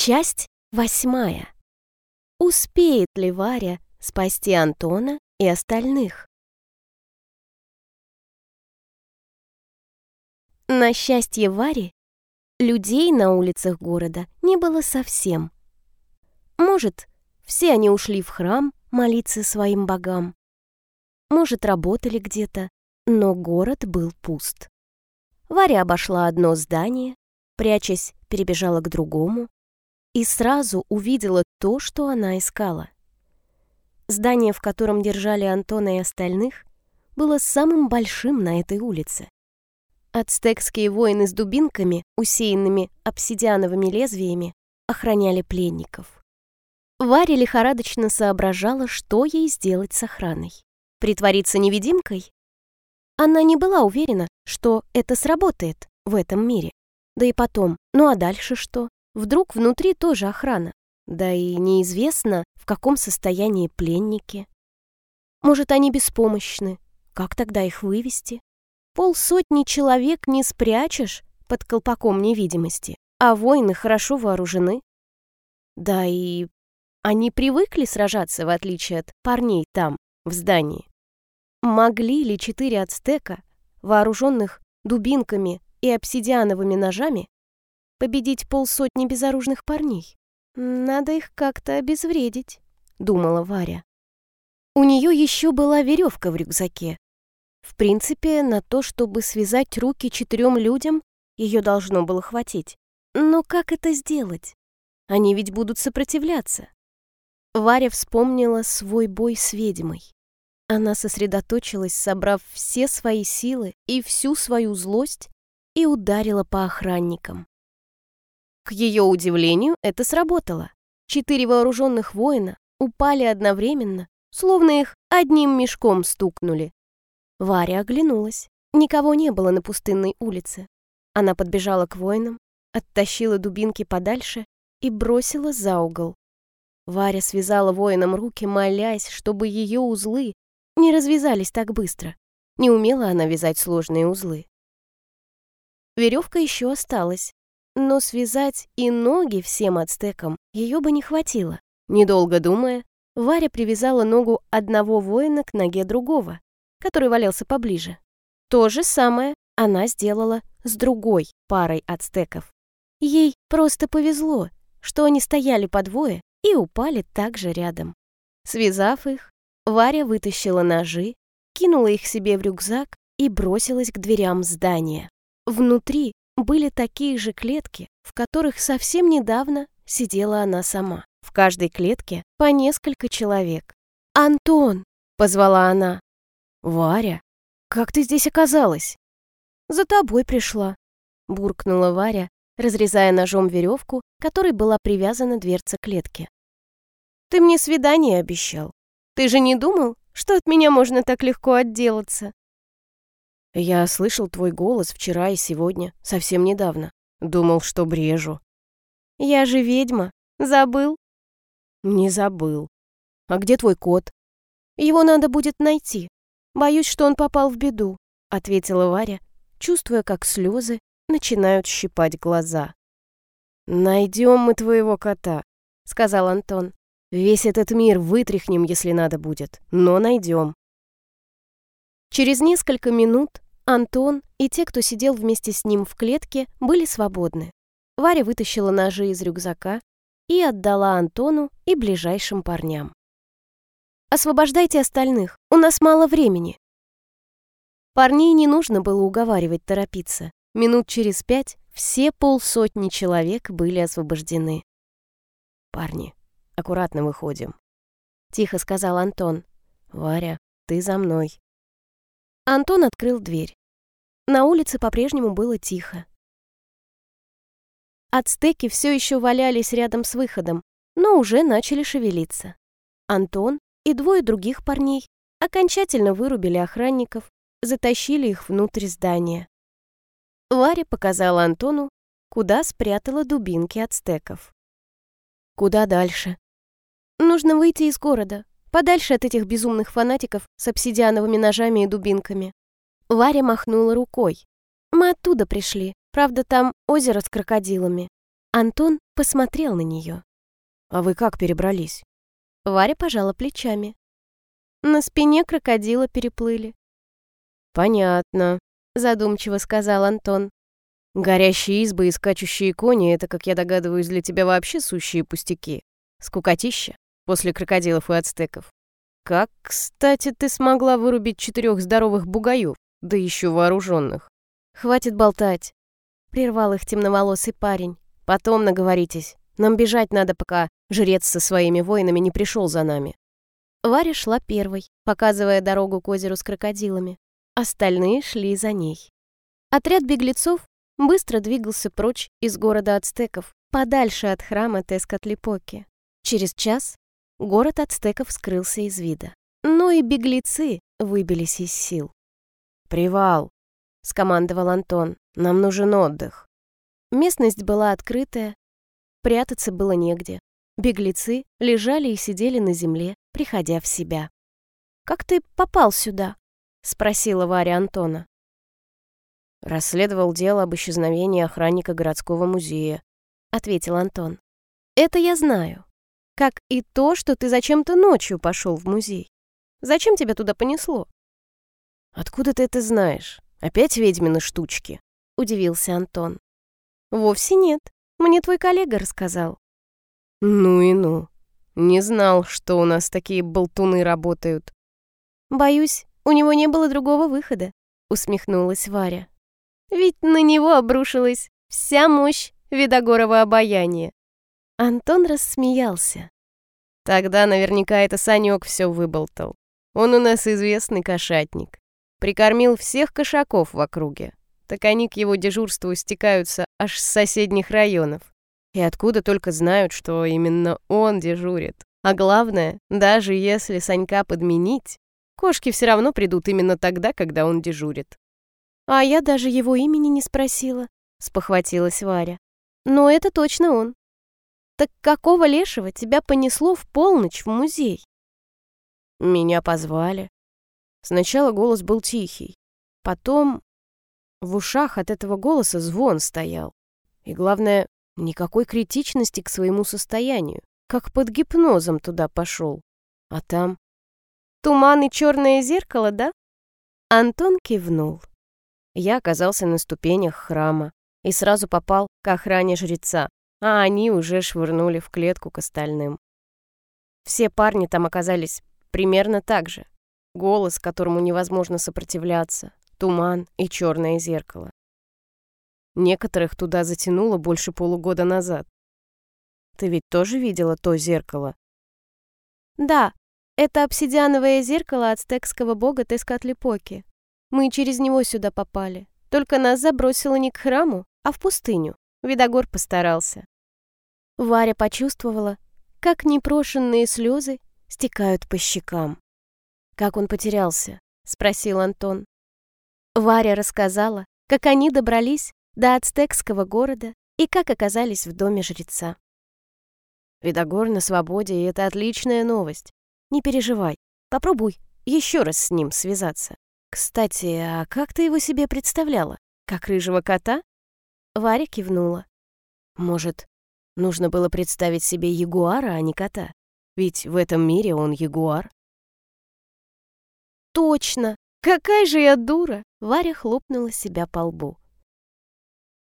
Часть восьмая. Успеет ли Варя спасти Антона и остальных? На счастье Вари, людей на улицах города не было совсем. Может, все они ушли в храм молиться своим богам. Может, работали где-то, но город был пуст. Варя обошла одно здание, прячась, перебежала к другому и сразу увидела то, что она искала. Здание, в котором держали Антона и остальных, было самым большим на этой улице. Ацтекские воины с дубинками, усеянными обсидиановыми лезвиями, охраняли пленников. Варя лихорадочно соображала, что ей сделать с охраной. Притвориться невидимкой? Она не была уверена, что это сработает в этом мире. Да и потом, ну а дальше что? Вдруг внутри тоже охрана? Да и неизвестно, в каком состоянии пленники. Может, они беспомощны? Как тогда их вывести? Полсотни человек не спрячешь под колпаком невидимости, а воины хорошо вооружены. Да и они привыкли сражаться, в отличие от парней там, в здании. Могли ли четыре ацтека, вооруженных дубинками и обсидиановыми ножами, победить полсотни безоружных парней? Надо их как-то обезвредить, думала Варя. У нее еще была веревка в рюкзаке. В принципе, на то, чтобы связать руки четырем людям, ее должно было хватить. Но как это сделать? Они ведь будут сопротивляться. Варя вспомнила свой бой с ведьмой. Она сосредоточилась, собрав все свои силы и всю свою злость, и ударила по охранникам. К ее удивлению, это сработало. Четыре вооруженных воина упали одновременно, словно их одним мешком стукнули. Варя оглянулась. Никого не было на пустынной улице. Она подбежала к воинам, оттащила дубинки подальше и бросила за угол. Варя связала воинам руки, молясь, чтобы ее узлы не развязались так быстро. Не умела она вязать сложные узлы. Веревка еще осталась, но связать и ноги всем ацтекам ее бы не хватило. Недолго думая, Варя привязала ногу одного воина к ноге другого, который валялся поближе. То же самое она сделала с другой парой ацтеков. Ей просто повезло, что они стояли по двое и упали также рядом. Связав их, Варя вытащила ножи, кинула их себе в рюкзак и бросилась к дверям здания. Внутри были такие же клетки, в которых совсем недавно сидела она сама. В каждой клетке по несколько человек. «Антон!» — позвала она. «Варя, как ты здесь оказалась?» «За тобой пришла», — буркнула Варя, разрезая ножом веревку, которой была привязана дверца клетки. «Ты мне свидание обещал. Ты же не думал, что от меня можно так легко отделаться?» «Я слышал твой голос вчера и сегодня, совсем недавно. Думал, что брежу». «Я же ведьма. Забыл?» «Не забыл. А где твой кот?» «Его надо будет найти. Боюсь, что он попал в беду», — ответила Варя, чувствуя, как слезы начинают щипать глаза. «Найдем мы твоего кота», — сказал Антон. Весь этот мир вытряхнем, если надо будет, но найдем. Через несколько минут Антон и те, кто сидел вместе с ним в клетке, были свободны. Варя вытащила ножи из рюкзака и отдала Антону и ближайшим парням. «Освобождайте остальных, у нас мало времени». Парней не нужно было уговаривать торопиться. Минут через пять все полсотни человек были освобождены. «Парни, аккуратно выходим», — тихо сказал Антон. «Варя, ты за мной». Антон открыл дверь. На улице по-прежнему было тихо. Ацтеки все еще валялись рядом с выходом, но уже начали шевелиться. Антон и двое других парней окончательно вырубили охранников, затащили их внутрь здания. Варя показала Антону, куда спрятала дубинки ацтеков. «Куда дальше?» Нужно выйти из города, подальше от этих безумных фанатиков с обсидиановыми ножами и дубинками. Варя махнула рукой. Мы оттуда пришли. Правда, там озеро с крокодилами. Антон посмотрел на нее. «А вы как перебрались?» Варя пожала плечами. На спине крокодила переплыли. «Понятно», — задумчиво сказал Антон. «Горящие избы и скачущие кони — это, как я догадываюсь, для тебя вообще сущие пустяки. Скукотища после крокодилов и ацтеков. Как, кстати, ты смогла вырубить четырех здоровых бугаев, да еще вооруженных? Хватит болтать, прервал их темноволосый парень. Потом наговоритесь. Нам бежать надо, пока жрец со своими воинами не пришел за нами. Варя шла первой, показывая дорогу к озеру с крокодилами. Остальные шли за ней. Отряд беглецов быстро двигался прочь из города ацтеков, подальше от храма Тескатлипоки. Через час город ацтеков скрылся из вида. Но и беглецы выбились из сил. «Привал!» — скомандовал Антон. «Нам нужен отдых». Местность была открытая, прятаться было негде. Беглецы лежали и сидели на земле, приходя в себя. «Как ты попал сюда?» — спросила Варя Антона. «Расследовал дело об исчезновении охранника городского музея», — ответил Антон. «Это я знаю. Как и то, что ты зачем-то ночью пошел в музей. Зачем тебя туда понесло?» «Откуда ты это знаешь? Опять ведьмины штучки?» — удивился Антон. «Вовсе нет. Мне твой коллега рассказал». «Ну и ну. Не знал, что у нас такие болтуны работают». «Боюсь, у него не было другого выхода», — усмехнулась Варя. «Ведь на него обрушилась вся мощь Видогорова обаяния. Антон рассмеялся. Тогда наверняка это Санек все выболтал. Он у нас известный кошатник. Прикормил всех кошаков в округе. Так они к его дежурству стекаются аж с соседних районов. И откуда только знают, что именно он дежурит. А главное, даже если Санька подменить, кошки все равно придут именно тогда, когда он дежурит. «А я даже его имени не спросила», — спохватилась Варя. «Но это точно он. Так какого лешего тебя понесло в полночь в музей? Меня позвали. Сначала голос был тихий. Потом в ушах от этого голоса звон стоял. И главное, никакой критичности к своему состоянию. Как под гипнозом туда пошел. А там... Туман и черное зеркало, да? Антон кивнул. Я оказался на ступенях храма и сразу попал к охране жреца а они уже швырнули в клетку к остальным. Все парни там оказались примерно так же. Голос, которому невозможно сопротивляться, туман и черное зеркало. Некоторых туда затянуло больше полугода назад. Ты ведь тоже видела то зеркало? Да, это обсидиановое зеркало ацтекского бога Тескатлипоки. Мы через него сюда попали. Только нас забросило не к храму, а в пустыню. Видогор постарался. Варя почувствовала, как непрошенные слезы стекают по щекам. «Как он потерялся?» — спросил Антон. Варя рассказала, как они добрались до ацтекского города и как оказались в доме жреца. «Видогор на свободе, и это отличная новость. Не переживай, попробуй еще раз с ним связаться. Кстати, а как ты его себе представляла? Как рыжего кота?» Варя кивнула. «Может, нужно было представить себе ягуара, а не кота? Ведь в этом мире он ягуар». «Точно! Какая же я дура!» Варя хлопнула себя по лбу.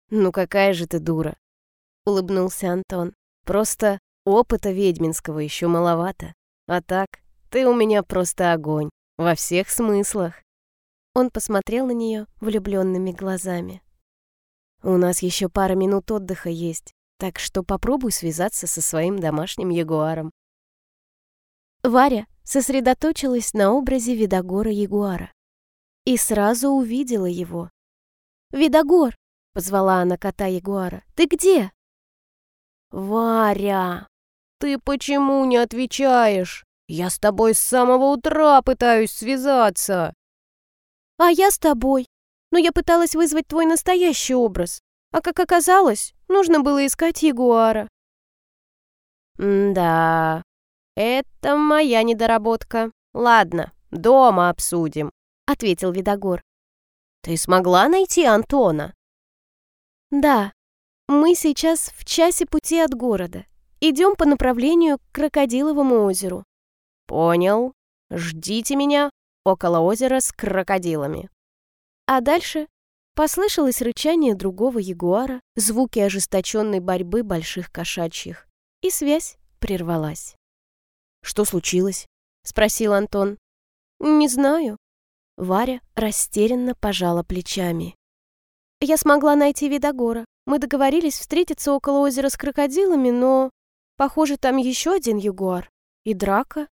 «Ну какая же ты дура!» — улыбнулся Антон. «Просто опыта ведьминского еще маловато. А так, ты у меня просто огонь. Во всех смыслах». Он посмотрел на нее влюбленными глазами. У нас еще пара минут отдыха есть, так что попробуй связаться со своим домашним ягуаром. Варя сосредоточилась на образе Видогора ягуара и сразу увидела его. «Видогор!» — позвала она кота ягуара. «Ты где?» «Варя, ты почему не отвечаешь? Я с тобой с самого утра пытаюсь связаться!» «А я с тобой!» но я пыталась вызвать твой настоящий образ. А как оказалось, нужно было искать ягуара». «Да, это моя недоработка. Ладно, дома обсудим», — ответил Видогор. «Ты смогла найти Антона?» «Да, Мы сейчас в часе пути от города. Идем по направлению к Крокодиловому озеру. Понял. Ждите меня около озера с крокодилами. А дальше послышалось рычание другого ягуара, звуки ожесточенной борьбы больших кошачьих, и связь прервалась. «Что случилось?» — спросил Антон. «Не знаю». Варя растерянно пожала плечами. «Я смогла найти Видогора. Мы договорились встретиться около озера с крокодилами, но, похоже, там еще один ягуар. И драка».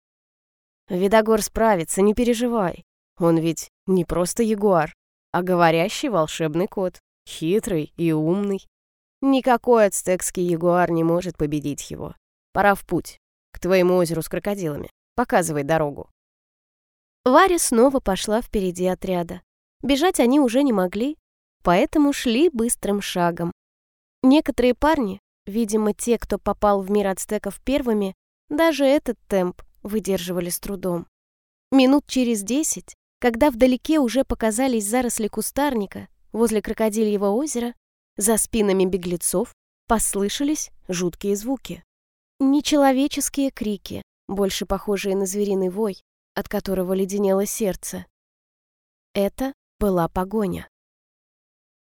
«Видогор справится, не переживай. Он ведь не просто ягуар, а говорящий волшебный кот. Хитрый и умный. Никакой ацтекский ягуар не может победить его. Пора в путь, твоему озеру с крокодилами. Показывай дорогу». Варя снова пошла впереди отряда. Бежать они уже не могли, поэтому шли быстрым шагом. Некоторые парни, видимо, те, кто попал в мир ацтеков первыми, даже этот темп выдерживали с трудом. Минут через десять, когда вдалеке уже показались заросли кустарника возле крокодильего озера, за спинами беглецов послышались жуткие звуки. Нечеловеческие крики, больше похожие на звериный вой, от которого леденело сердце. Это была погоня.